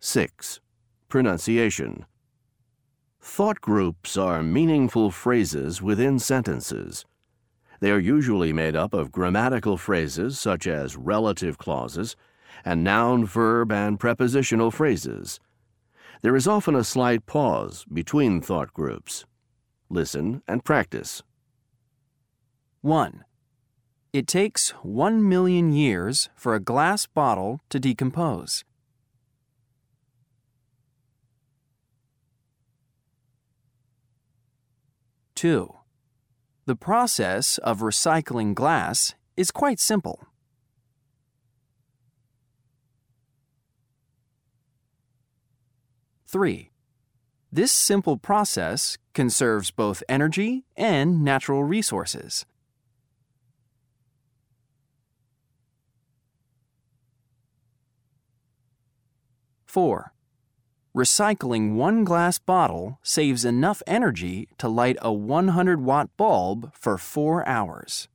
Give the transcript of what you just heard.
6. Pronunciation. Thought groups are meaningful phrases within sentences. They are usually made up of grammatical phrases such as relative clauses and noun, verb, and prepositional phrases. There is often a slight pause between thought groups. Listen and practice. 1. It takes 1 million years for a glass bottle to decompose. Two. The process of recycling glass is quite simple. Three. This simple process conserves both energy and natural resources. Four. Recycling one glass bottle saves enough energy to light a 100 watt bulb for four hours.